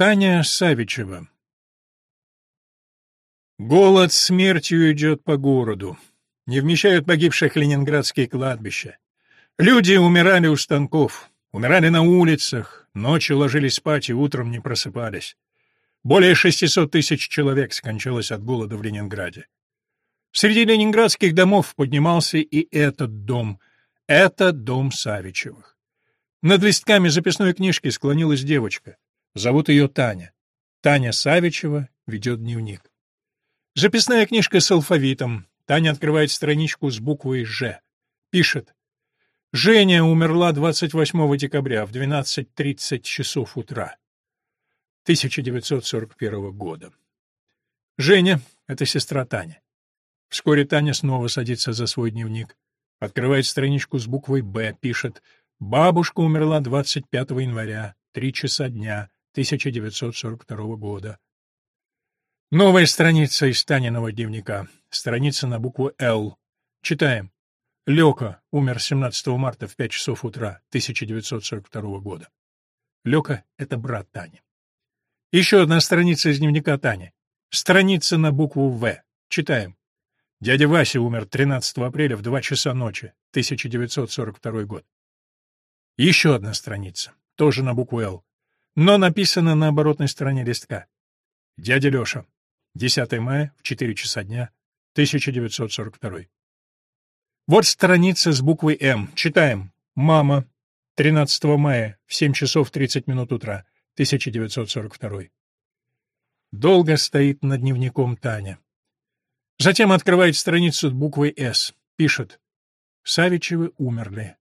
Таня Савичева Голод смертью идет по городу. Не вмещают погибших ленинградские кладбища. Люди умирали у станков, умирали на улицах, ночью ложились спать и утром не просыпались. Более 600 тысяч человек скончалось от голода в Ленинграде. Среди ленинградских домов поднимался и этот дом. Это дом Савичевых. Над листками записной книжки склонилась девочка. Зовут ее Таня. Таня Савичева ведет дневник. Записная книжка с алфавитом. Таня открывает страничку с буквой «Ж». Пишет. Женя умерла 28 декабря в 12.30 часов утра 1941 года. Женя — это сестра Таня. Вскоре Таня снова садится за свой дневник. Открывает страничку с буквой «Б», пишет «Бабушка умерла 25 января, 3 часа дня, 1942 года». Новая страница из Таниного дневника. Страница на букву «Л». Читаем. Лёка умер 17 марта в 5 часов утра 1942 года. Лёка — это брат Тани. Еще одна страница из дневника Тани. Страница на букву «В». Читаем. Дядя Вася умер 13 апреля в 2 часа ночи, 1942 год. Еще одна страница, тоже на букву «Л», но написана на оборотной стороне листка. Дядя Лёша, 10 мая, в 4 часа дня, 1942. Вот страница с буквой «М». Читаем. «Мама. 13 мая, в 7 часов 30 минут утра, 1942». Долго стоит над дневником Таня. Затем открывает страницу с буквой «С». Пишет. Савичевы умерли.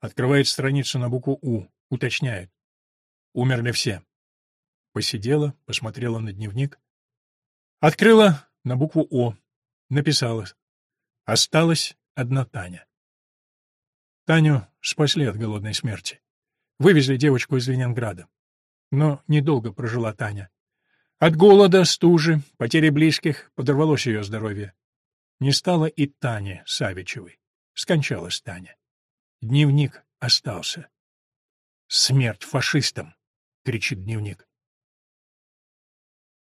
Открывает страницу на букву «У». Уточняет. Умерли все. Посидела, посмотрела на дневник. Открыла на букву «О». Написала. Осталась одна Таня. Таню спасли от голодной смерти. Вывезли девочку из Ленинграда. Но недолго прожила Таня. От голода, стужи, потери близких подорвалось ее здоровье. Не стало и Тани Савичевой. Скончалась Таня. Дневник остался. «Смерть фашистам!» —— кричит дневник.